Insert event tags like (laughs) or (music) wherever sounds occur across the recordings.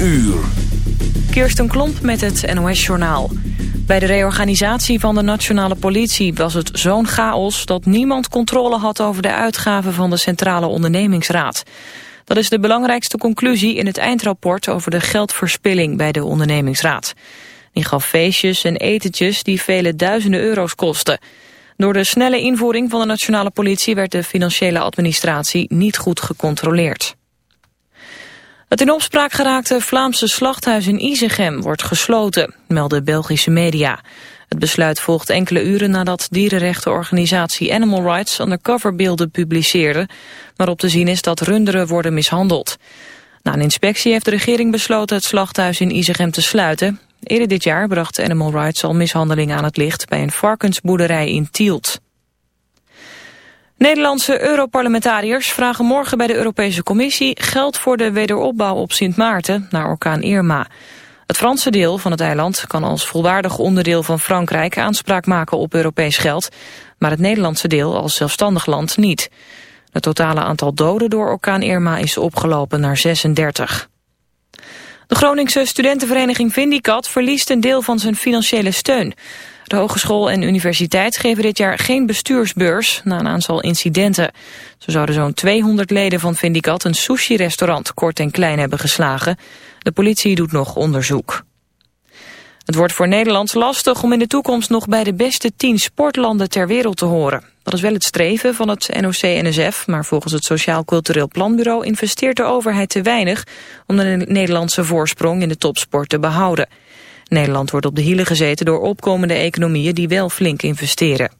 uur. Kirsten Klomp met het NOS-journaal. Bij de reorganisatie van de nationale politie was het zo'n chaos... dat niemand controle had over de uitgaven van de Centrale Ondernemingsraad. Dat is de belangrijkste conclusie in het eindrapport... over de geldverspilling bij de ondernemingsraad. Die gaf feestjes en etentjes die vele duizenden euro's kosten. Door de snelle invoering van de nationale politie... werd de financiële administratie niet goed gecontroleerd. Het in opspraak geraakte Vlaamse slachthuis in Izegem wordt gesloten, melden Belgische media. Het besluit volgt enkele uren nadat dierenrechtenorganisatie Animal Rights undercoverbeelden publiceerde, waarop te zien is dat runderen worden mishandeld. Na een inspectie heeft de regering besloten het slachthuis in Izegem te sluiten. Eerder dit jaar bracht Animal Rights al mishandelingen aan het licht bij een varkensboerderij in Tielt. Nederlandse Europarlementariërs vragen morgen bij de Europese Commissie geld voor de wederopbouw op Sint Maarten naar orkaan Irma. Het Franse deel van het eiland kan als volwaardig onderdeel van Frankrijk aanspraak maken op Europees geld, maar het Nederlandse deel als zelfstandig land niet. Het totale aantal doden door orkaan Irma is opgelopen naar 36. De Groningse studentenvereniging Vindicat verliest een deel van zijn financiële steun. De hogeschool en universiteit geven dit jaar geen bestuursbeurs na een aantal incidenten. Zo zouden zo'n 200 leden van Vindicat een sushi-restaurant kort en klein hebben geslagen. De politie doet nog onderzoek. Het wordt voor Nederland lastig om in de toekomst nog bij de beste 10 sportlanden ter wereld te horen. Dat is wel het streven van het NOC-NSF, maar volgens het Sociaal Cultureel Planbureau investeert de overheid te weinig om de Nederlandse voorsprong in de topsport te behouden. Nederland wordt op de hielen gezeten door opkomende economieën die wel flink investeren.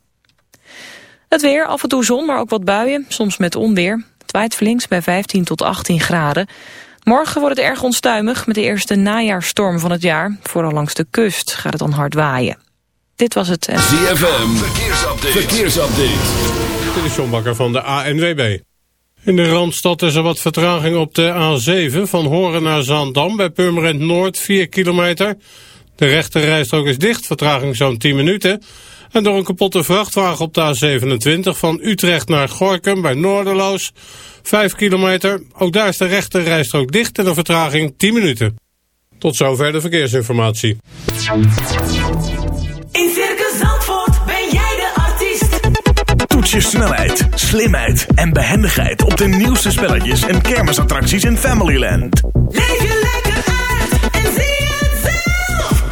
Het weer, af en toe zon, maar ook wat buien, soms met onweer. Het waait flinks bij 15 tot 18 graden. Morgen wordt het erg onstuimig met de eerste najaarstorm van het jaar. Vooral langs de kust gaat het dan hard waaien. Dit was het... ZFM, verkeersupdate. verkeersupdate. Dit is John Bakker van de ANWB. In de Randstad is er wat vertraging op de A7 van Horen naar Zaandam... bij Purmerend Noord, 4 kilometer... De rechte rijstrook is dicht, vertraging zo'n 10 minuten. En door een kapotte vrachtwagen op de A27 van Utrecht naar Gorkum bij Noorderloos. 5 kilometer, ook daar is de rechte rijstrook dicht en een vertraging 10 minuten. Tot zover de verkeersinformatie. In Circus Zandvoort ben jij de artiest. Toets je snelheid, slimheid en behendigheid op de nieuwste spelletjes en kermisattracties in Familyland. Leef je lekker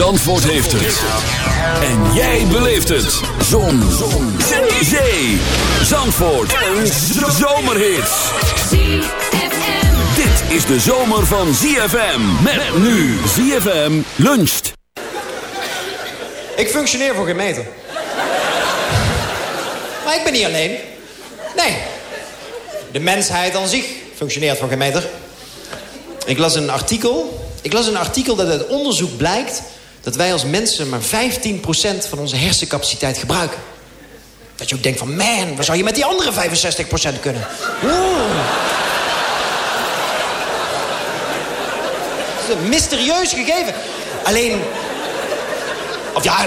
Zandvoort heeft het. En jij beleeft het. Zon. Zon. Zee. Zandvoort. Een zomerhit. Dit is de zomer van ZFM. Met nu ZFM luncht. Ik functioneer voor geen meter. Maar ik ben niet alleen. Nee. De mensheid aan zich functioneert voor geen meter. Ik las een artikel. Ik las een artikel dat uit onderzoek blijkt dat wij als mensen maar 15% van onze hersencapaciteit gebruiken. Dat je ook denkt van, man, waar zou je met die andere 65% kunnen? Oeh. Het is een mysterieus gegeven. Alleen... Of ja,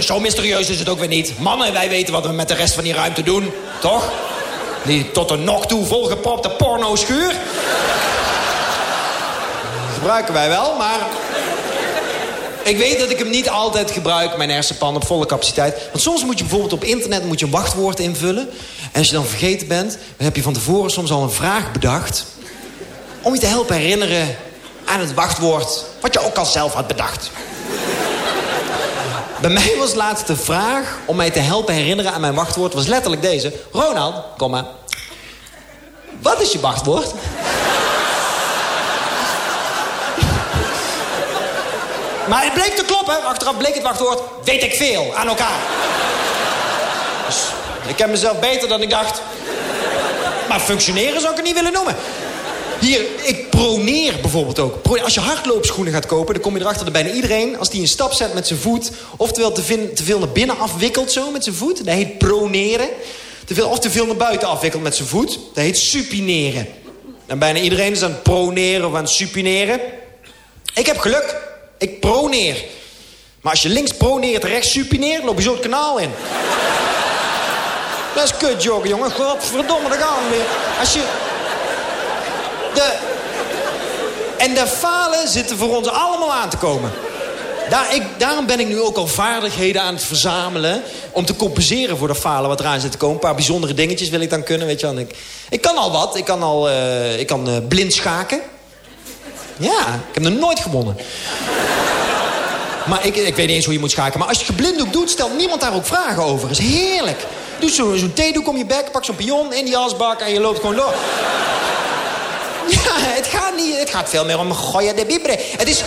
zo mysterieus is het ook weer niet. Mannen, wij weten wat we met de rest van die ruimte doen. Toch? Die tot de nog toe volgepropte porno-schuur. gebruiken wij wel, maar... Ik weet dat ik hem niet altijd gebruik, mijn hersenpan, op volle capaciteit. Want soms moet je bijvoorbeeld op internet moet je een wachtwoord invullen. En als je dan vergeten bent, dan heb je van tevoren soms al een vraag bedacht... om je te helpen herinneren aan het wachtwoord... wat je ook al zelf had bedacht. Bij mij was laatst de vraag om mij te helpen herinneren aan mijn wachtwoord... was letterlijk deze. Ronald, komma. Wat is je wachtwoord? Maar het bleek te kloppen. Achteraf bleek het wachtwoord, weet ik veel, aan elkaar. Dus ik ken mezelf beter dan ik dacht. Maar functioneren zou ik het niet willen noemen. Hier, ik proneer bijvoorbeeld ook. Als je hardloopschoenen gaat kopen, dan kom je erachter dat bijna iedereen... als die een stap zet met zijn voet... oftewel te, te veel naar binnen afwikkelt zo met zijn voet. Dat heet proneren. Te veel, of te veel naar buiten afwikkelt met zijn voet. Dat heet supineren. En bijna iedereen is aan het proneren of aan het supineren. Ik heb geluk. Ik proneer. Maar als je links proneert rechts supineert, loop je zo het kanaal in. Dat is kut joggen, jongen. Godverdomme, daar gaan we weer. Als je... De... En de falen zitten voor ons allemaal aan te komen. Daar, ik, daarom ben ik nu ook al vaardigheden aan het verzamelen... om te compenseren voor de falen wat eraan zit te komen. Een paar bijzondere dingetjes wil ik dan kunnen, weet je wel. Ik, ik kan al wat. Ik kan al eh, ik kan, eh, blind schaken. Ja, ik heb nog nooit gewonnen. Maar ik, ik weet niet eens hoe je moet schaken. Maar als je geblinddoek doet, stelt niemand daar ook vragen over. Is heerlijk. Doe zo'n zo theedoek om je bek, pak zo'n pion in die asbak en je loopt gewoon door. Ja, het gaat niet. Het gaat veel meer om goya de bibre. Het is...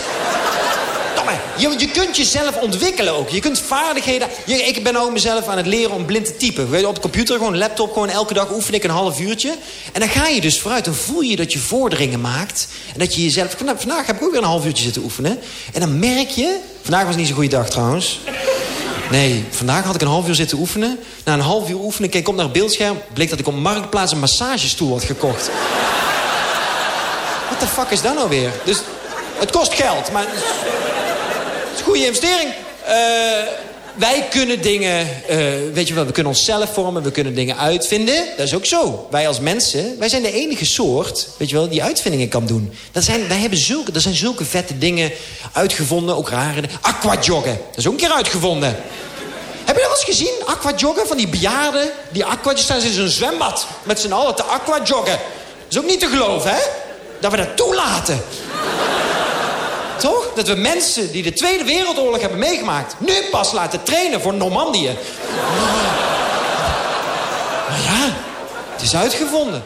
Je, je kunt jezelf ontwikkelen ook. Je kunt vaardigheden... Ik ben ook mezelf aan het leren om blind te typen. Op de computer, gewoon laptop, gewoon elke dag oefen ik een half uurtje. En dan ga je dus vooruit. Dan voel je dat je vorderingen maakt. En dat je jezelf... Vandaag, vandaag heb ik ook weer een half uurtje zitten oefenen. En dan merk je... Vandaag was niet zo'n goede dag trouwens. Nee, vandaag had ik een half uur zitten oefenen. Na een half uur oefenen keek ik op naar het beeldscherm. Bleek dat ik op Marktplaats een massagestoel had gekocht. Wat de fuck is dat nou weer? Dus het kost geld, maar het is, het is een goede investering. Eh, wij kunnen dingen, eh, weet je wel, we kunnen onszelf vormen, we kunnen dingen uitvinden. Dat is ook zo. Wij als mensen, wij zijn de enige soort, weet je wel, die uitvindingen kan doen. Dat zijn, wij hebben zulke, er zijn zulke vette dingen uitgevonden, ook rare. Aquajoggen, dat is ook een keer uitgevonden. Heb je dat wel eens gezien? Aquajoggen, van die bejaarden, die aquatjes staan in zo'n zwembad. Met z'n allen te aquajoggen. Dat is ook niet te geloven, hè? Dat we dat toelaten. Toch? Dat we mensen die de Tweede Wereldoorlog hebben meegemaakt... nu pas laten trainen voor Normandië. Maar ja, het is uitgevonden.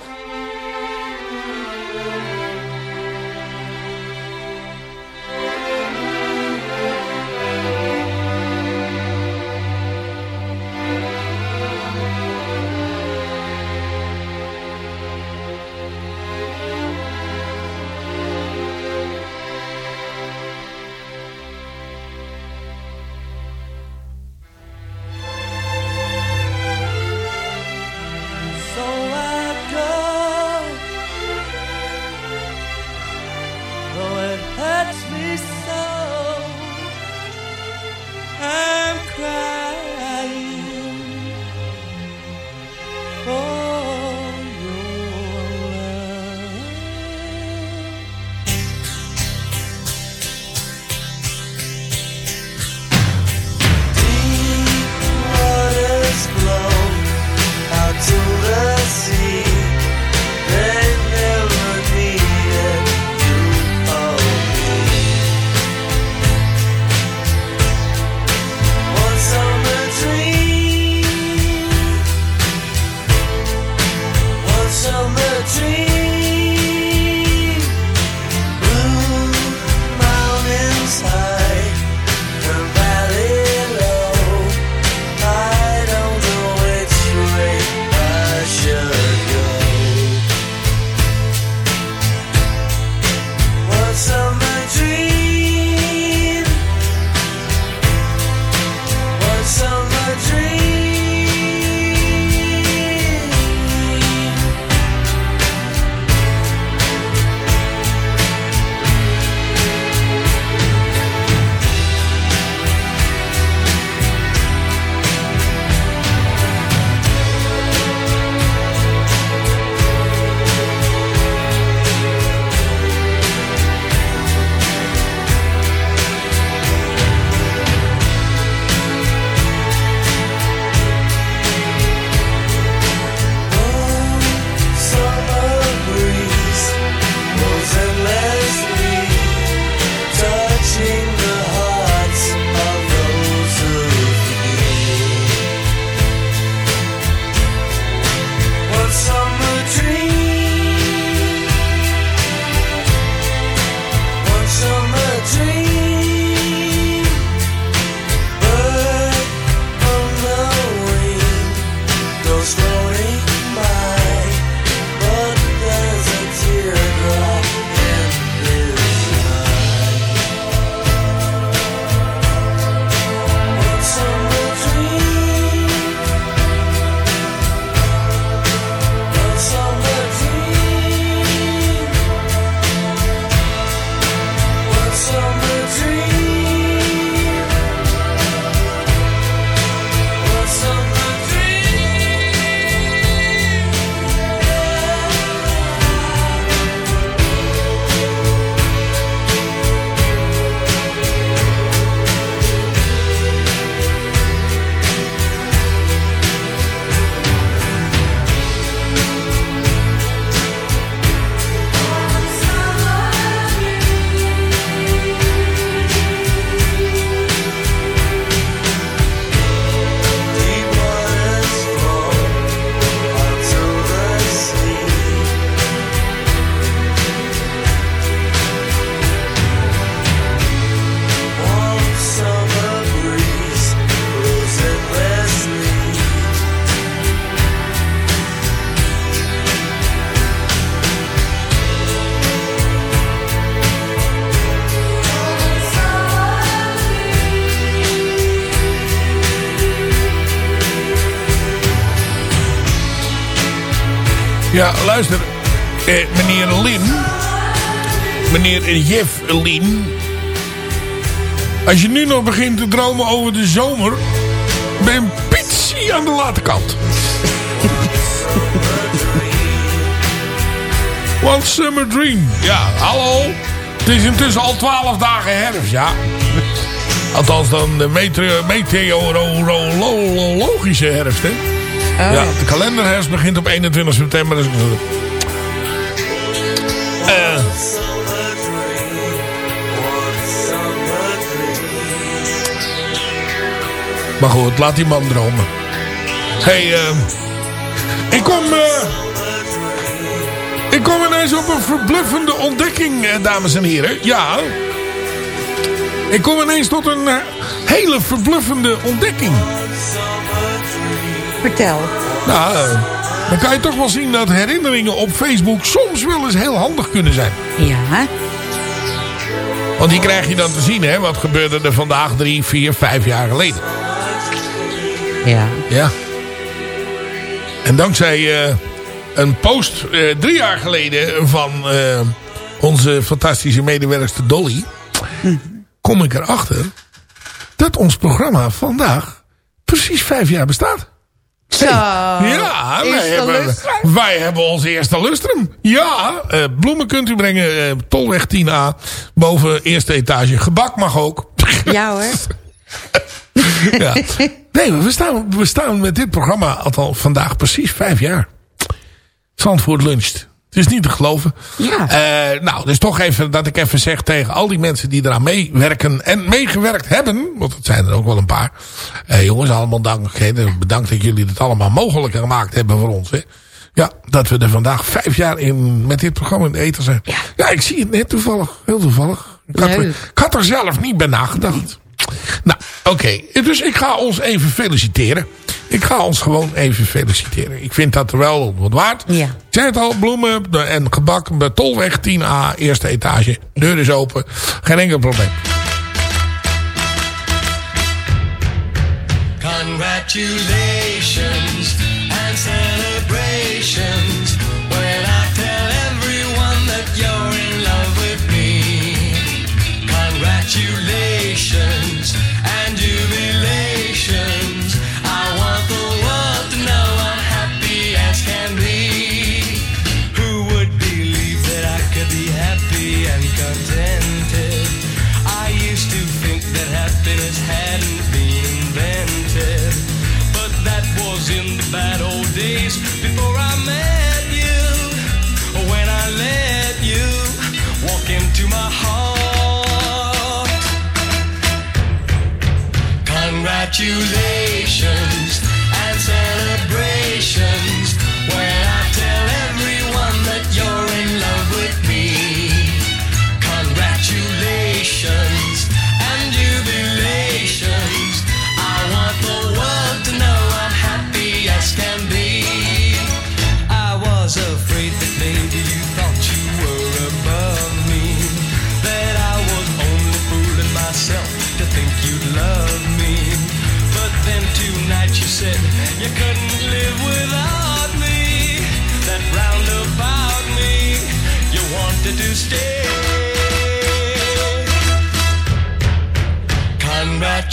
Begint te dromen over de zomer... ben pitsie aan de late kant. (laughs) One Summer Dream. Ja, hallo. Het is intussen al twaalf dagen herfst, ja. (laughs) Althans dan de meteo- meteorologische herfst, hè. ja, de kalenderherfst begint op 21 september. Dus... Eh, maar goed, laat die man dromen. hey, eh, ik kom... eh, ik kom ineens op een verbluffende ontdekking, eh, dames en heren. Ja. Ik kom ineens tot een hele verbluffende ontdekking. Vertel. Nou, dan kan je toch wel zien dat herinneringen op Facebook soms wel eens heel handig kunnen zijn. Ja. Want die krijg je dan te zien, hè. Wat gebeurde er vandaag drie, vier, vijf jaar geleden. Ja. Ja. En dankzij eh, een post eh, drie jaar geleden van eh, onze fantastische medewerkster Dolly... kom ik erachter dat ons programma vandaag precies vijf jaar bestaat. Zo. Ja, wij hebben, wij hebben ons eerste lustrum. Ja, bloemen kunt u brengen. eh, Tolweg 10A. Boven eerste etage. Gebak mag ook. Ja hoor. (laughs) ja. Nee, we staan, we staan met dit programma al vandaag precies vijf jaar. Zandvoort luncht. Het is niet te geloven. Ja. Eh, nou, dus toch even dat ik even zeg tegen al die mensen die eraan meewerken en meegewerkt hebben. Want het zijn er ook wel een paar. Eh, jongens, allemaal dank. hè, bedankt dat jullie het allemaal mogelijk gemaakt hebben voor ons. Hè. Ja, dat we er vandaag vijf jaar in met dit programma in de eten zijn. Ja, ik zie het net toevallig. Heel toevallig. Ik had, er, ik had er zelf niet bij nagedacht. Nou, oké. Dus ik ga ons even feliciteren. Ik ga ons gewoon even feliciteren. Ik vind dat er wel wat waard. Ja. Ik zei het al, bloemen en gebak bij Tolweg 10A, eerste etage. Deur is open. Geen enkel probleem. Congratulations and Congratulations and celebrations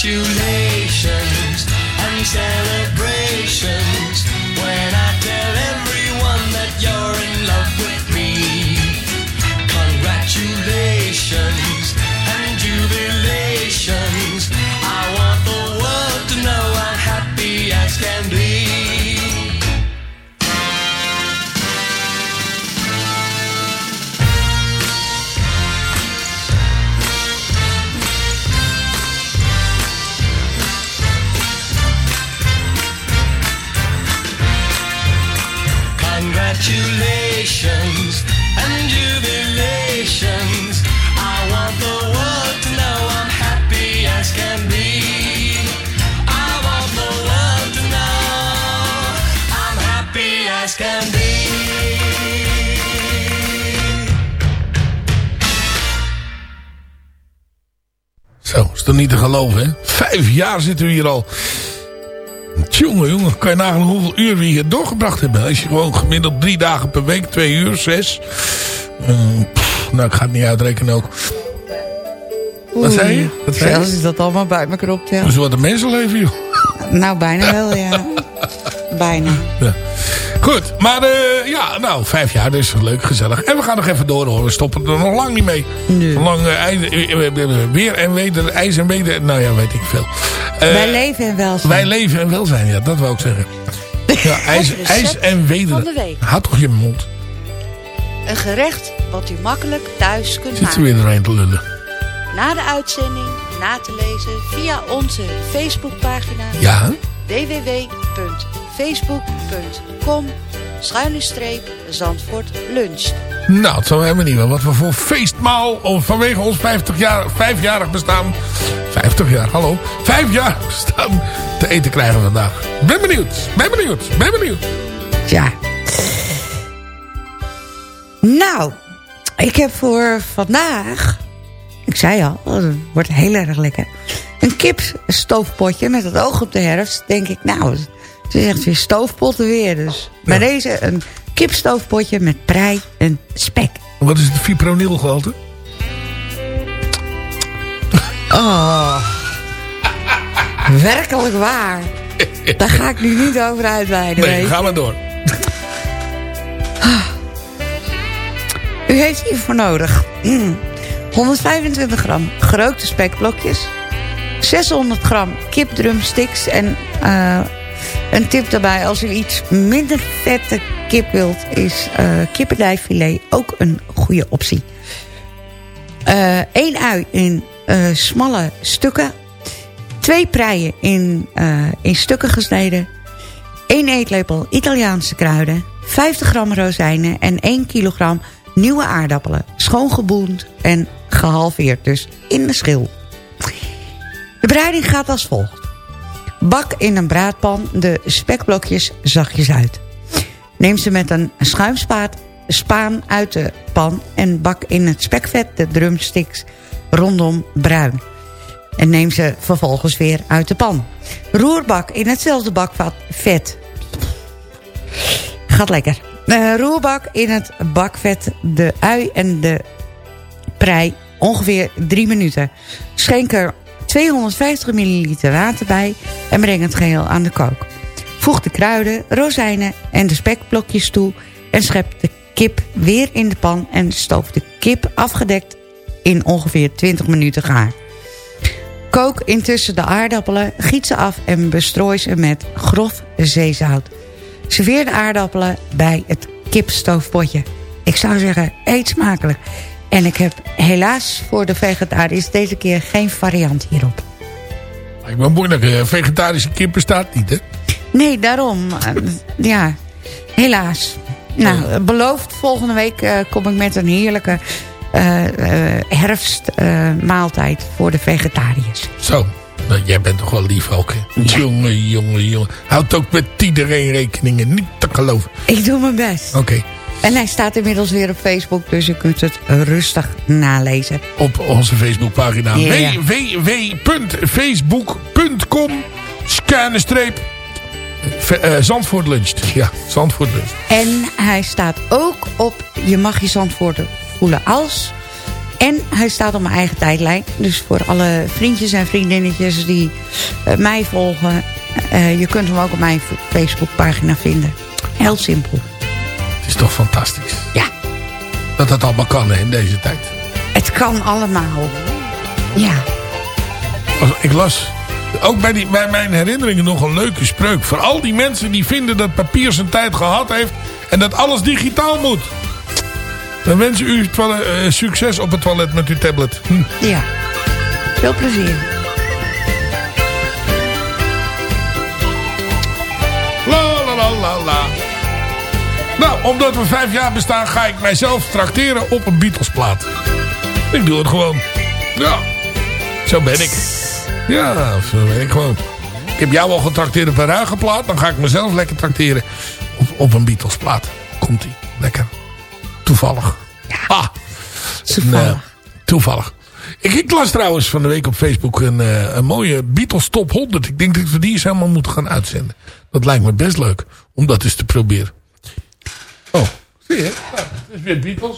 Congratulations and celebrations. When I toch niet te geloven, hè? Vijf jaar zitten we hier al. Jongen, jongen, kan je nagaan hoeveel uur we hier doorgebracht hebben. Als je gewoon gemiddeld drie dagen per week, twee uur, zes. Eh, pff, nou, ik ga het niet uitrekenen ook. Wat zei je? Wat zei je? Is dat allemaal bij elkaar op, ja. Dus wat een mensenleven, joh. Nou, bijna wel, ja. (laughs) bijna. Ja. Goed, maar eh, ja, nou, vijf jaar, dus leuk, gezellig. En we gaan nog even door hoor, we stoppen er nog lang niet mee. Nee. Lang eh, ijs- eh, weer en weder, ijs en weder, nou ja, weet ik veel. Wij leven en welzijn. wij leven en welzijn, ja, dat wou ik zeggen. (laughs) Ja, ijs, ijs en weder. van de week. Houd toch je mond. Een gerecht wat u makkelijk thuis kunt Zit maken. weer doorheen te lullen. Na de uitzending na te lezen via onze Facebookpagina Ja? www.facebook.com schuine Zandvoort Lunch. Nou, het zou helemaal niet wel. Wat we voor feestmaal of vanwege ons 50 jaar, vijfjarig bestaan. 50 jaar, hallo. Vijf jaar (laughs) bestaan te eten krijgen vandaag. Ben benieuwd, ben benieuwd, ben benieuwd. Ja. Nou, ik heb voor vandaag... Ik zei al, het wordt heel erg lekker. Een kipstoofpotje met het oog op de herfst. Denk ik, nou, het is echt weer stoofpotten weer. Dus bij deze een kipstoofpotje met prei en spek. Wat is het fipronilgehalte? Oh. Werkelijk waar. Daar ga ik nu niet over uitweiden. Nee, ga maar door. U heeft hiervoor nodig mm, 125 gram gerookte spekblokjes, 600 gram kipdrumsticks en eh, een tip daarbij als u iets minder vette kip wilt is eh kippenlijffilet ook een goede optie. Eén ui in eh, smalle stukken, twee preien in, eh, in stukken gesneden, 1 eetlepel Italiaanse kruiden, 50 gram rozijnen en 1 kilogram nieuwe aardappelen. Schoongeboend en gehalveerd, dus in de schil. De bereiding gaat als volgt. Bak in een braadpan de spekblokjes zachtjes uit. Neem ze met een schuimspaat spaan uit de pan en bak in het spekvet de drumsticks rondom bruin. En neem ze vervolgens weer uit de pan. Roerbak in hetzelfde bakvat vet. Gaat lekker. Eh, roerbak in het bakvet de ui en de prei ongeveer 3 minuten. Schenk er 250 milliliter water bij en breng het geheel aan de kook. Voeg de kruiden, rozijnen en de spekblokjes toe... en schep de kip weer in de pan en stoof de kip afgedekt in ongeveer 20 minuten gaar. Kook intussen de aardappelen, giet ze af en bestrooi ze met grof zeezout. Serveer de aardappelen bij het kipstoofpotje. Ik zou zeggen, eet smakelijk. En ik heb helaas voor de vegetariërs deze keer geen variant hierop. Ik ben moeilijk, eh, vegetarische kip bestaat niet, hè? Nee, daarom. eh, ja, helaas. Nou, beloofd, volgende week eh, kom ik met een heerlijke herfstmaaltijd voor de vegetariërs. Zo, nou, jij bent toch wel lief ook, hè? Jongen, jongen, jongen. Houd ook met iedereen rekeningen, niet te geloven. Ik doe mijn best. Oké, En hij staat inmiddels weer op Facebook, dus je kunt het rustig nalezen. op onze Facebookpagina. Www.facebook.com Scanne streep Ve- eh, Zandvoort luncht. Ja, Zandvoort. En hij staat ook op Je mag je Zandvoorten voelen als. En hij staat op mijn eigen tijdlijn. Dus voor alle vriendjes en vriendinnetjes die eh, mij volgen. eh, je kunt hem ook op mijn Facebookpagina vinden. Heel simpel. Het is toch fantastisch. Ja. Dat dat allemaal kan in deze tijd. Het kan allemaal. Ja. Ik las ook bij, die, bij mijn herinneringen nog een leuke spreuk. Voor al die mensen die vinden dat papier zijn tijd gehad heeft... en dat alles digitaal moet. Dan wens ik u eh, succes op het toilet met uw tablet. Hm. Ja. Veel plezier. La la la la la. Nou, omdat we vijf jaar bestaan ga ik mijzelf trakteren op een Beatlesplaat. Ik doe het gewoon. Ja, zo ben ik. Ja, zo ben ik gewoon. Ik heb jou al getrakteerd op een ruige plaat. Dan ga ik mezelf lekker trakteren op, op een Beatlesplaat. Komt ie. Lekker. Toevallig. Ah. Toevallig. Toevallig. Ik, ik las trouwens van de week op Facebook een, eh, een mooie Beatles top 100. Ik denk dat we die eens helemaal moeten gaan uitzenden. Dat lijkt me best leuk. Om dat eens te proberen. Oh, zie je? Nou, het is weer Beatles.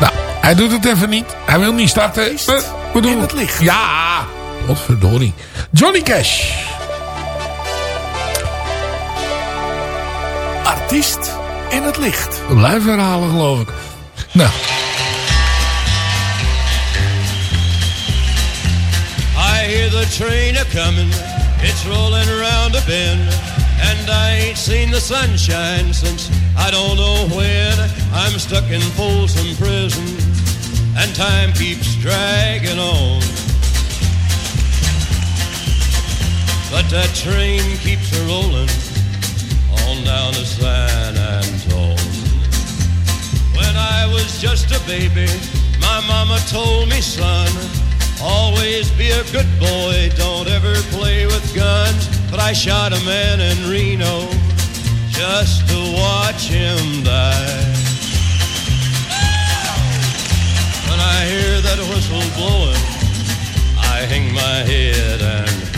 Nou, hij doet het even niet. Hij wil niet starten. Uh, bedoel, in het licht. Ja, wat verdorie. Johnny Cash. Artiest in het licht. Blijf herhalen geloof ik. Nou, the train a comin', it's rolling around a bend. And I ain't seen the sunshine since I don't know when. I'm stuck in Folsom Prison, and time keeps dragging on. But that train keeps a rolling on down to San Antone. When I was just a baby, my mama told me, son, always be a good boy, don't ever play with guns. But I shot a man in Reno just to watch him die. When I hear that whistle blowing, I hang my head and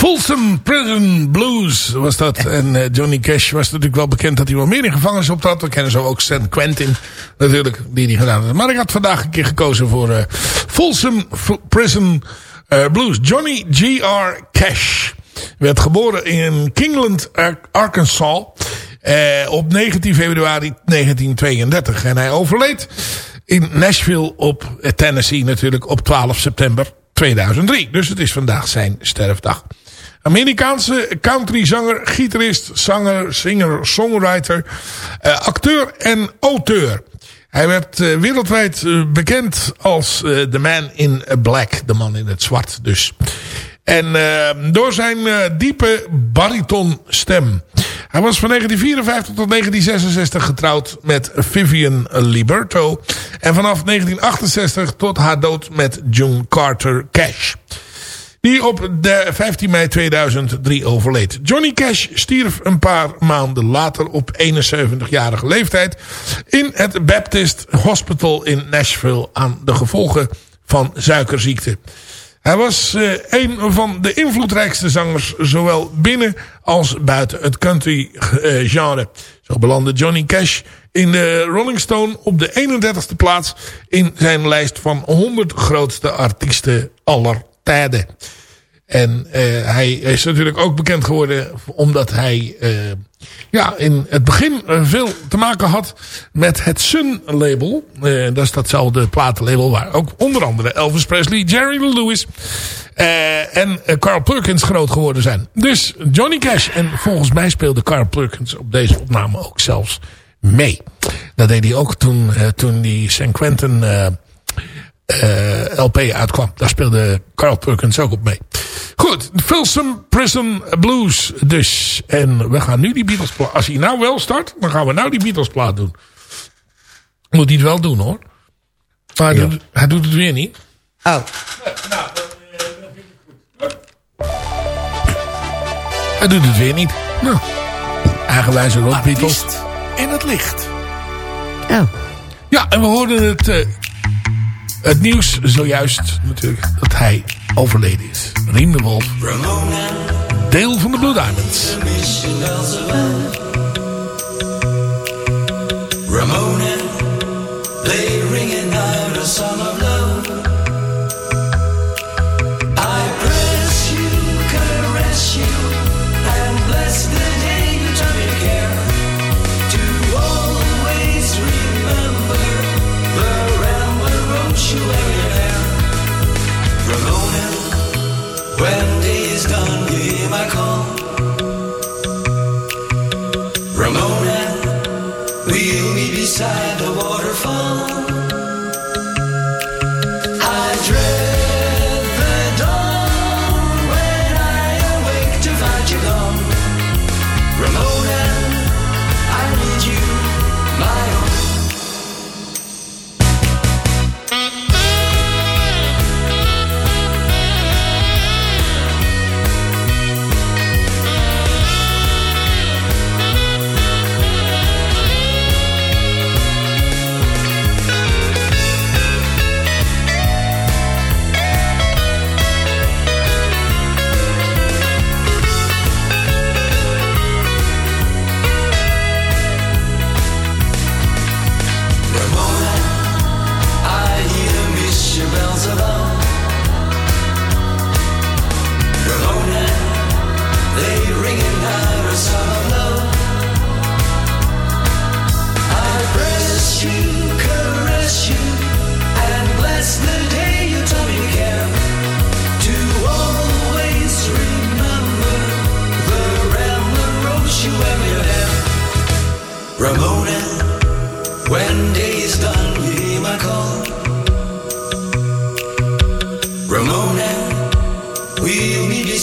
Folsom Prison Blues was dat. En eh, Johnny Cash was natuurlijk wel bekend dat hij wel meer in gevangenis optrad. We kennen zo ook San Quentin natuurlijk, die die gedaan heeft. Maar ik had vandaag een keer gekozen voor eh, Folsom Prison eh, Blues. Johnny G.R. Cash werd geboren in Kingland, Ar- Arkansas. op 19 februari 1932. En hij overleed in Nashville op Tennessee natuurlijk op 12 september 2003. Dus het is vandaag zijn sterfdag. Amerikaanse countryzanger, gitarist, zanger, singer, songwriter, eh, acteur en auteur. Hij werd eh, wereldwijd eh, bekend als The Man in Black, de man in het zwart dus. En door zijn diepe baritonstem. Hij was van 1954 tot 1966 getrouwd met Vivian Liberto. En vanaf 1968 tot haar dood met June Carter Cash. Die op de 15 mei 2003 overleed. Johnny Cash stierf een paar maanden later op 71-jarige leeftijd... in het Baptist Hospital in Nashville aan de gevolgen van suikerziekte. Hij was uh, een van de invloedrijkste zangers, zowel binnen als buiten het country uh, genre. Zo belandde Johnny Cash in de Rolling Stone op de 31ste plaats in zijn lijst van 100 grootste artiesten aller En eh, hij is natuurlijk ook bekend geworden omdat hij eh, ja, in het begin eh, veel te maken had met het Sun label. Dat is datzelfde platenlabel waar ook onder andere Elvis Presley, Jerry Lewis en Carl Perkins groot geworden zijn. Dus Johnny Cash. En volgens mij speelde Carl Perkins op deze opname ook zelfs mee. Dat deed hij ook toen, toen die St. Quentin eh, LP uitkwam. Daar speelde Carl Perkins ook op mee. Goed, Folsom Prison Blues dus. En we gaan nu die Beatles plaat. Als hij nou wel start, dan gaan we nou die Beatles plaat doen. Moet hij het wel doen hoor. Maar hij, doet, hij doet het weer niet. Oh. Hij doet het weer niet. Nou, eigenwijze rock Beatles. In het licht. Oh. Ja, en we hoorden het, eh, het nieuws zojuist natuurlijk dat hij overleden is. Riem de Wolf. Deel van de Blue Diamonds.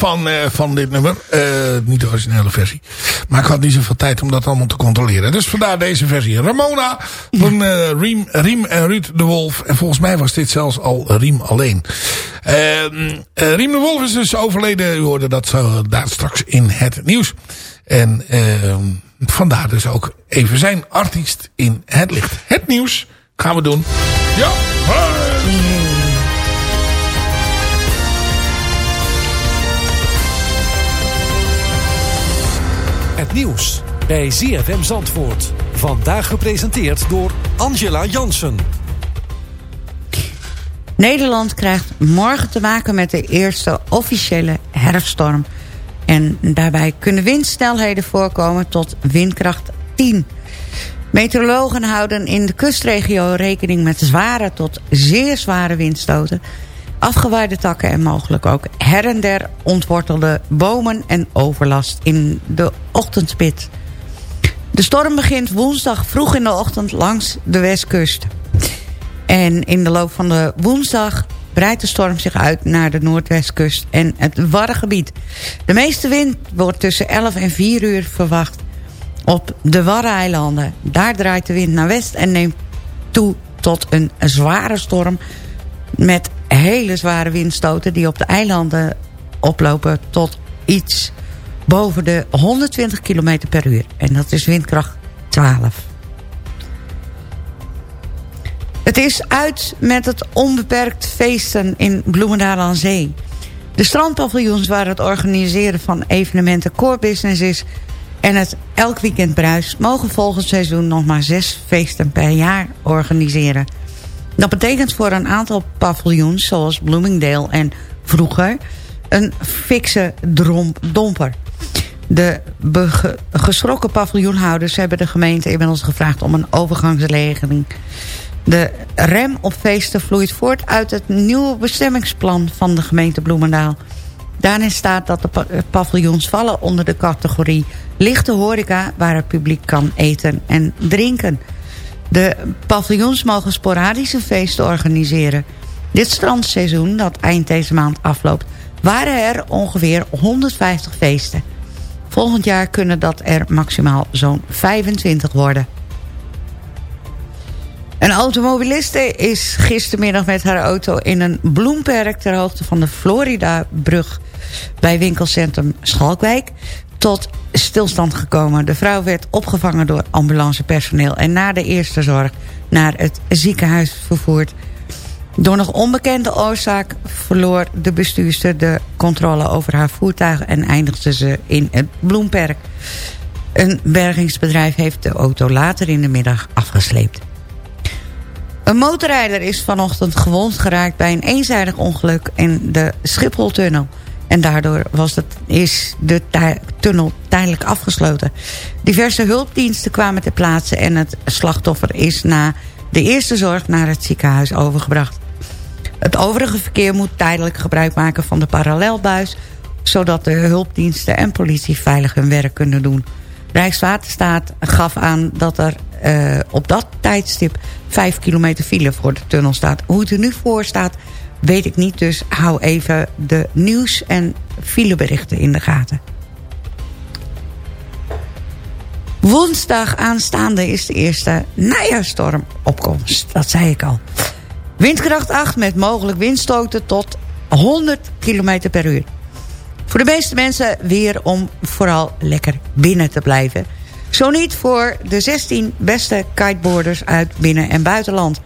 van, eh, van dit nummer. Eh, niet de originele versie. Maar ik had niet zoveel tijd om dat allemaal te controleren. Dus vandaar deze versie. Ramona van eh, Riem, en Ruud de Wolf. En volgens mij was dit zelfs al Riem alleen. Ehm, eh, Riem de Wolf is dus overleden. U hoorde dat zo daar straks in het nieuws. En ehm, vandaar dus ook even zijn artiest in het licht. Het nieuws gaan we doen. Ja, Het nieuws bij ZFM Zandvoort. Vandaag gepresenteerd door Angela Jansen. Nederland krijgt morgen te maken met de eerste officiële herfststorm. En daarbij kunnen windsnelheden voorkomen tot windkracht 10. Meteorologen houden in de kustregio rekening met zware tot zeer zware windstoten... afgewaaide takken en mogelijk ook her en der ontwortelde bomen en overlast in de ochtendspit. De storm begint woensdag vroeg in de ochtend langs de westkust. En in de loop van de woensdag breidt de storm zich uit naar de noordwestkust en het Waddengebied. De meeste wind wordt tussen 11 en 4 uur verwacht op de Waddeneilanden. Daar draait de wind naar west en neemt toe tot een zware storm... met hele zware windstoten die op de eilanden oplopen tot iets boven de 120 km per uur. En dat is windkracht 12. Het is uit met het onbeperkt feesten in Bloemendaal aan Zee. De strandpaviljoens waar het organiseren van evenementen core business is... en het elk weekend bruis... mogen volgend seizoen nog maar zes feesten per jaar organiseren. Dat betekent voor een aantal paviljoens zoals Bloomingdale en vroeger... een fikse domper. De geschrokken paviljoenhouders hebben de gemeente inmiddels gevraagd... om een overgangsregeling de rem op feesten vloeit voort uit het nieuwe bestemmingsplan van de gemeente Bloemendaal. Daarin staat dat de pa- paviljoens vallen onder de categorie lichte horeca... waar het publiek kan eten en drinken. De paviljoens mogen sporadische feesten organiseren. Dit strandseizoen, dat eind deze maand afloopt... waren er ongeveer 150 feesten. Volgend jaar kunnen dat er maximaal zo'n 25 worden. Een automobiliste is gistermiddag met haar auto in een bloemperk... ter hoogte van de Florida-brug bij winkelcentrum Schalkwijk... tot stilstand gekomen. De vrouw werd opgevangen door ambulancepersoneel... en na de eerste zorg naar het ziekenhuis vervoerd. Door nog onbekende oorzaak verloor de bestuurster de controle over haar voertuig... en eindigde ze in het bloemperk. Een bergingsbedrijf heeft de auto later in de middag afgesleept. Een motorrijder is vanochtend gewond geraakt bij een eenzijdig ongeluk in de Schipholtunnel. En daardoor was is de tunnel tijdelijk afgesloten. Diverse hulpdiensten kwamen ter plaatse en het slachtoffer is na de eerste zorg naar het ziekenhuis overgebracht. Het overige verkeer moet tijdelijk gebruik maken van de parallelbuis... zodat de hulpdiensten en politie veilig hun werk kunnen doen. Rijkswaterstaat gaf aan dat er eh, op dat tijdstip 5 kilometer file voor de tunnel staat. Hoe het er nu voor staat, weet ik niet. Dus hou even de nieuws- en fileberichten in de gaten. Woensdag aanstaande is de eerste najaarstorm opkomst. Dat zei ik al. Windkracht 8 met mogelijk windstoten tot 100 km per uur. Voor de meeste mensen weer om vooral lekker binnen te blijven. Zo niet voor de 16 beste kiteboarders uit binnen- en buitenland.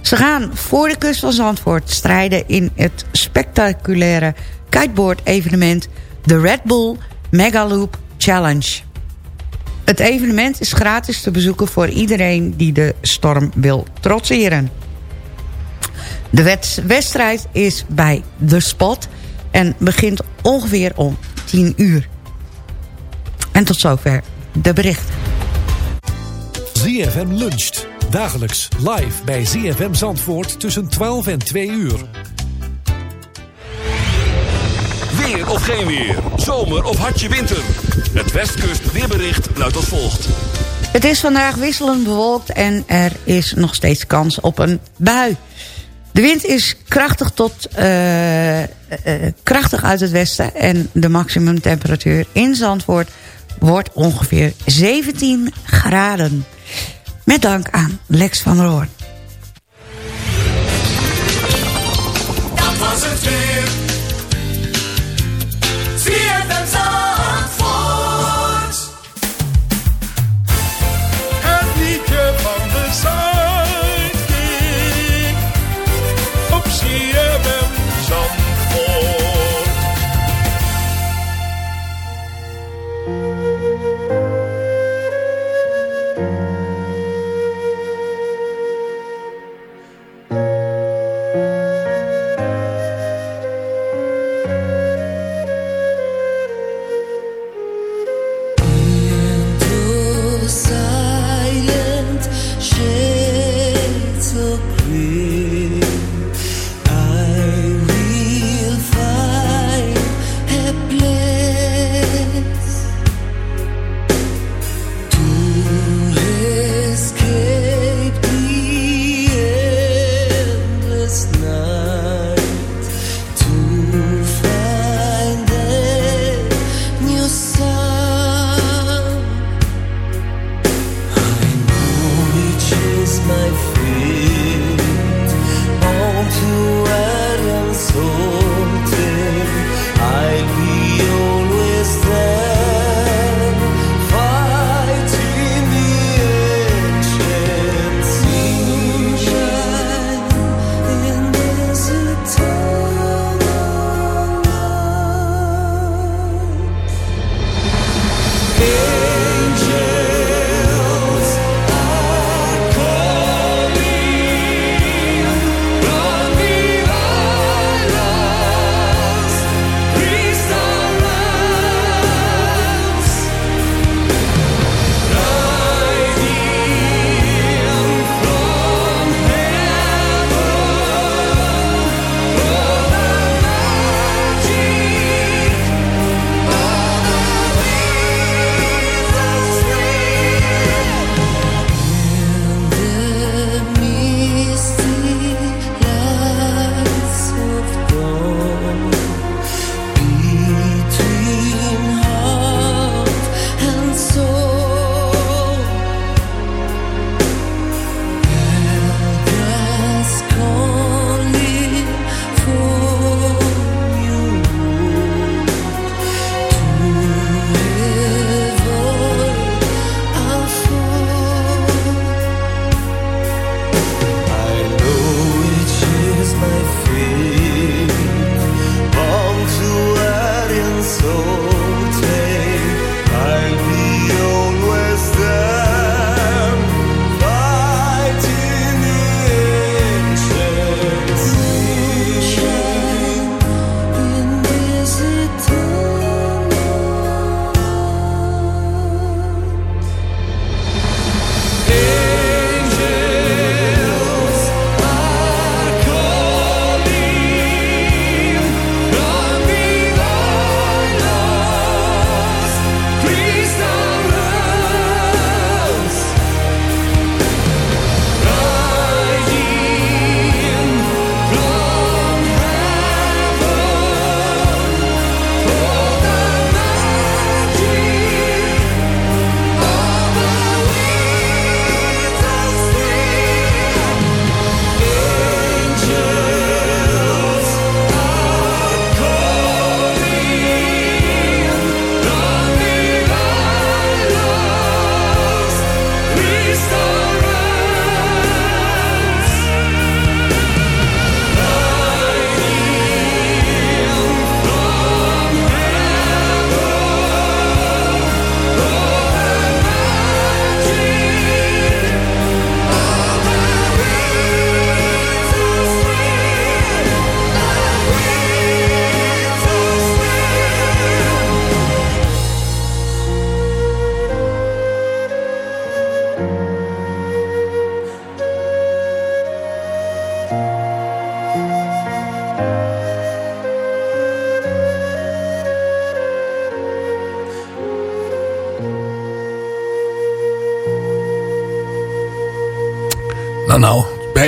Ze gaan voor de kust van Zandvoort strijden in het spectaculaire kiteboard-evenement... de Red Bull Megaloop Challenge. Het evenement is gratis te bezoeken voor iedereen die de storm wil trotseren. De wedstrijd is bij The Spot en begint ongeveer om 10 uur. En tot zover de berichten. ZFM luncht. Dagelijks live bij ZFM Zandvoort tussen 12 en 2 uur. Weer of geen weer. Zomer of hartje winter. Het Westkust weerbericht luidt als volgt. Het is vandaag wisselend bewolkt en er is nog steeds kans op een bui. De wind is krachtig, tot, eh, eh, krachtig uit het westen... en de maximumtemperatuur in Zandvoort wordt ongeveer 17 graden. Met dank aan Lex van der. Dat was het.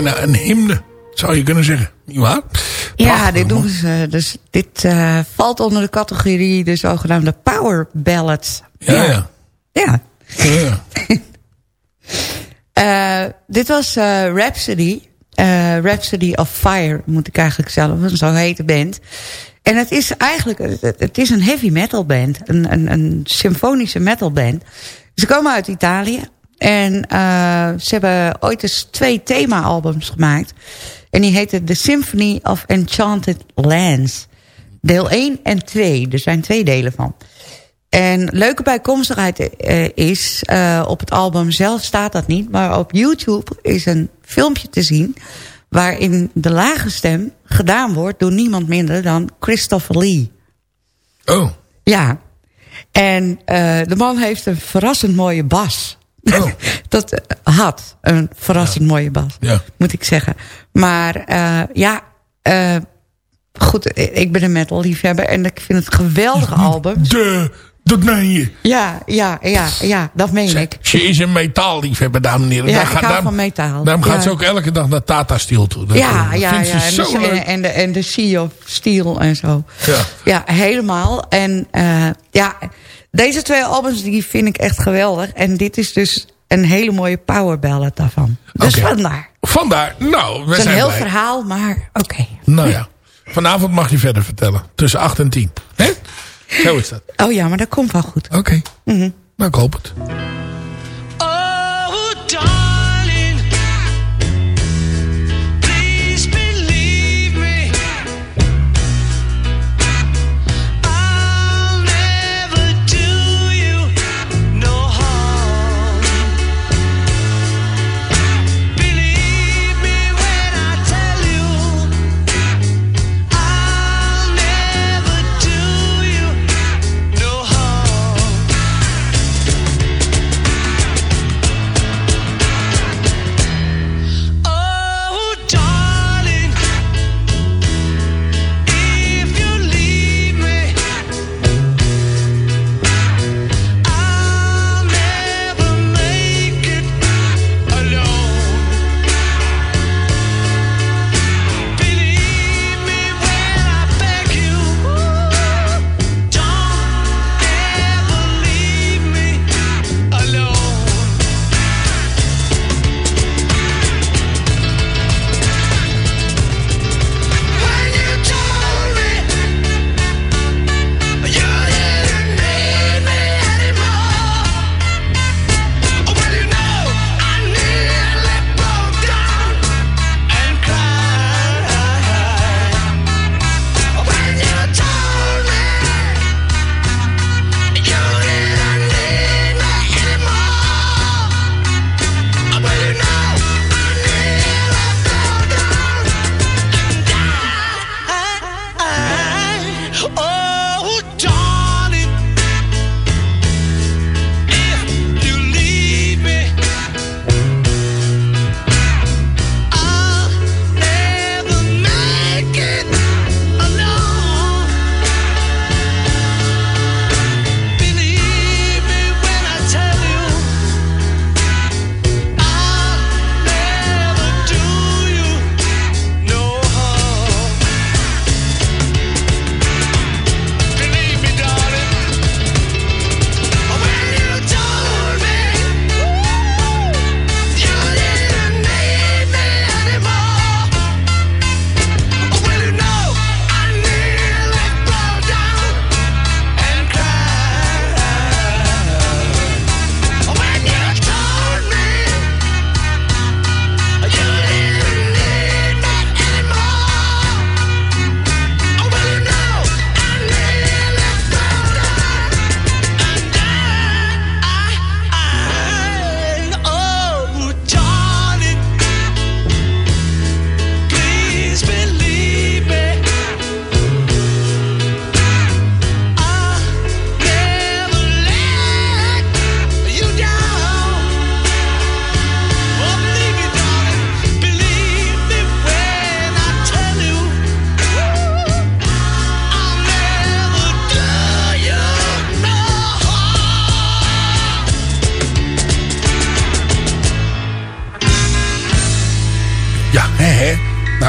Bijna een hymne, zou je kunnen zeggen. Niet waar? Ja, dit, doen ze, dus dit eh, valt onder de categorie de zogenaamde power ballads. Ja, ja. Ja. ja. (laughs) Eh, dit was eh, Rhapsody. Rhapsody of Fire moet ik eigenlijk zelf. Zo heet de band. En het is eigenlijk het is een heavy metal band. Een, een, een symfonische metal band. Ze komen uit Italië. En eh, ze hebben ooit eens twee thema-albums gemaakt. En die heten The Symphony of Enchanted Lands. Deel 1 en 2. Er zijn twee delen van. En leuke bijkomstigheid eh, is, eh, op het album zelf staat dat niet... maar op YouTube is een filmpje te zien... waarin de lage stem gedaan wordt door niemand minder dan Christopher Lee. Oh. Ja. En de man heeft een verrassend mooie bas. (laughs) dat eh, had een verrassend mooie bas, Ja. moet ik zeggen. Maar eh, ja, eh, goed, ik ben een metal liefhebber... en ik vind het geweldige album. De, dat meen je. Ja, ja, ja, ja, dat meen ik. Ze is een metaalliefhebber, dames en heren. Ja, Daar ik gaat- van metaal. Daarom gaat ze ook elke dag naar Tata Steel toe. Dat, Ja, eh, ja, ja. En zo de, en, en de, en de Sea of Steel en zo. Ja. Ja, helemaal. En eh, ja, deze twee albums die vind ik echt geweldig. En dit is dus een hele mooie power ballad daarvan. Dus vandaar. Vandaar. Nou, we Het is een zijn heel blij. verhaal, maar oké. Nou ja. Vanavond mag je verder vertellen. Tussen 8 en 10. Hè? Zo is dat. Oh ja, maar dat komt wel goed. Oké. Mhm. Nou, ik hoop het.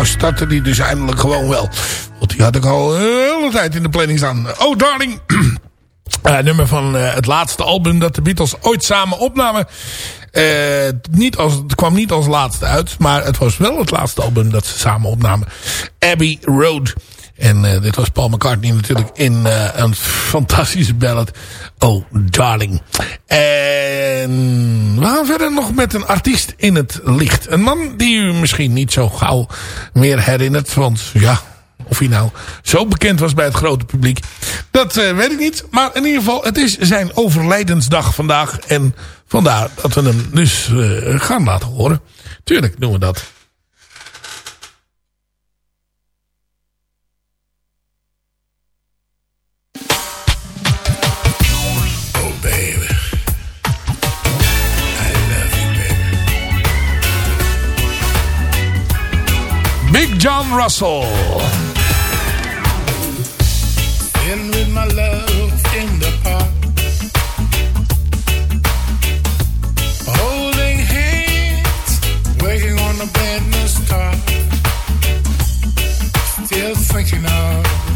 Nou startte die dus eindelijk gewoon wel. Want die had ik al hele tijd in de planning staan. Oh, darling. (clears throat) Eh, nummer van eh, het laatste album dat de Beatles ooit samen opnamen. Eh, niet als, het kwam niet als laatste uit. Maar het was wel het laatste album dat ze samen opnamen. Abbey Road. En eh, dit was Paul McCartney natuurlijk in eh, een fantastische ballad. Oh, darling. En we gaan verder nog met een artiest in het licht. Een man die u misschien niet zo gauw meer herinnert. Want ja, of hij nou zo bekend was bij het grote publiek. Dat eh, weet ik niet. Maar in ieder geval, het is zijn overlijdensdag vandaag. En vandaar dat we hem dus gaan laten horen. Tuurlijk doen we dat. John Russell. In with my love in the park. Holding hands, waiting on start. Still thinking of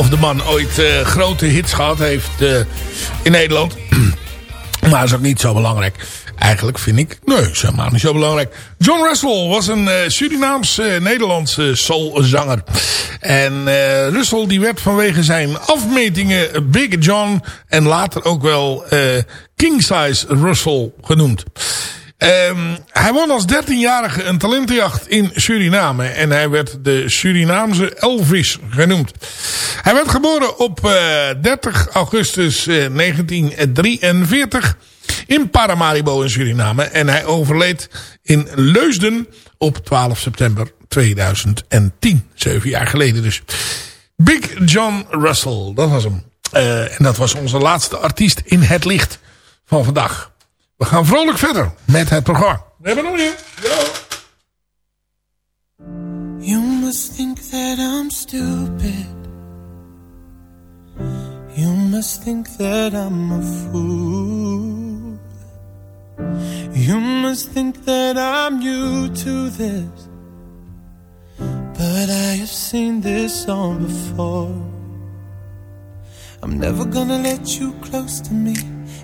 of de man ooit eh, grote hits gehad heeft eh, in Nederland. (clears throat) maar is ook niet zo belangrijk. Eigenlijk vind ik, nee, is helemaal niet zo belangrijk. John Russell was een eh, Surinaams-Nederlandse soulzanger. En Russell die werd vanwege zijn afmetingen Big John en later ook wel King Size Russell genoemd. Ehm, hij won als 13-jarige een talentenjacht in Suriname. En hij werd de Surinaamse Elvis genoemd. Hij werd geboren op eh, 30 augustus eh, 1943 in Paramaribo in Suriname. En hij overleed in Leusden op 12 september 2010. Zeven jaar geleden dus. Big John Russell, dat was hem. Eh, en dat was onze laatste artiest in het licht van vandaag. We gaan vrolijk verder met het programma. We hebben nog meer. You must think that I'm stupid. You must think that I'm a fool. You must think that I'm new to this. But I have seen this song before. I'm never gonna let you close to me,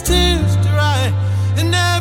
tears dry and now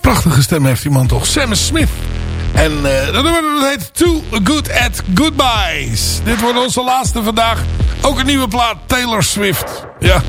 Prachtige stem heeft die man toch. Sam Smith. En nummer dat heet Too Good at Goodbyes. Dit wordt onze laatste vandaag. Ook een nieuwe plaat. Taylor Swift. Ja.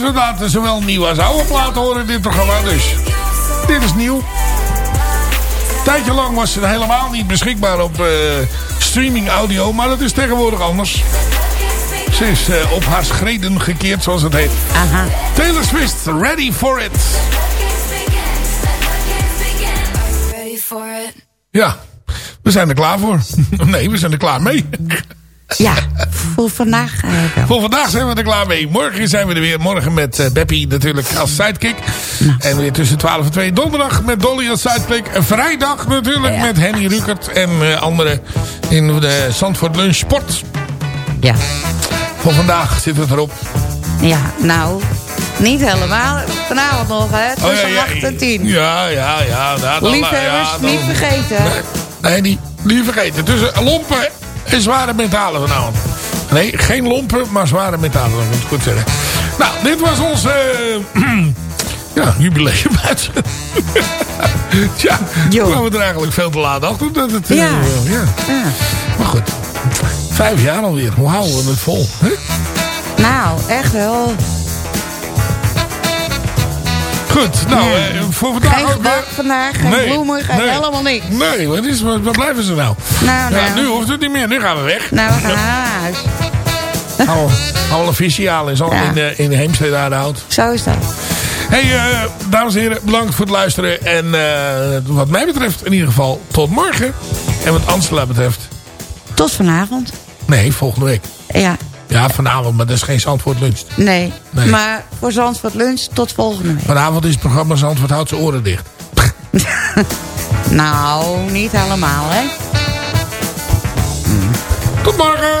We laten zowel nieuw als oude platen horen in dit programma. Dus dit is nieuw. Een tijdje lang was het helemaal niet beschikbaar op eh, streaming audio. Maar dat is tegenwoordig anders. Ze is eh, op haar schreden gekeerd, zoals het heet. Aha. Taylor Swift, ready for it. ready for it. Ja, we zijn er klaar voor. (laughs) Nee, we zijn er klaar mee. Ja, (laughs) voor vandaag eh, wel. Voor vandaag zijn we er klaar mee. Morgen zijn we er weer. Morgen met eh, Beppie natuurlijk als sidekick. En weer tussen 12 en 2. Donderdag met Dolly als sidekick. En vrijdag natuurlijk met Henny Rukert en eh, anderen in de Zandvoort Lunch Sport. Ja. Voor vandaag zit het erop. Ja, nou, niet helemaal. Vanavond nog, hè? Tussen 8 en 10. Ja, ja, ja. Nou, dan- Liefhebbers, ja, dan- niet vergeten. Nee, niet, niet vergeten. Tussen lompen en zware metalen vanavond. Nee, geen lompen, maar zware metalen. Dat moet ik goed zeggen. Nou, dit was ons eh, (clears throat) ja, jubileum. (laughs) Tja, we kwamen er eigenlijk veel te laat achter. Dat het, eh, Ja. ja. Maar goed, vijf jaar alweer. Hoe houden we het vol? Hè? Nou, echt wel. Goed, nou, eh, voor vandaag Geen ook gebak vandaag, geen Nee, bloemen, geen nee. helemaal niks. Nee, wat, is, wat, wat blijven ze nou? Nou, ja, nou. nu hoeft het niet meer. Nu gaan we weg. Nou, we gaan naar huis. Alle, halen is Ja. in de, in de Heemstede Aardehout. Zo is dat. Hey, eh, dames en heren, bedankt voor het luisteren. En eh, wat mij betreft in ieder geval tot morgen. En wat Angela betreft, Tot vanavond. nee, volgende week. Ja, Ja, vanavond, maar dat is geen Zandvoort Lunch. nee. Nee. Maar voor Zandvoort Lunch tot volgende week. Vanavond is het programma Zandvoort houdt zijn oren dicht. (laughs) Nou, niet helemaal, hè? Tot morgen!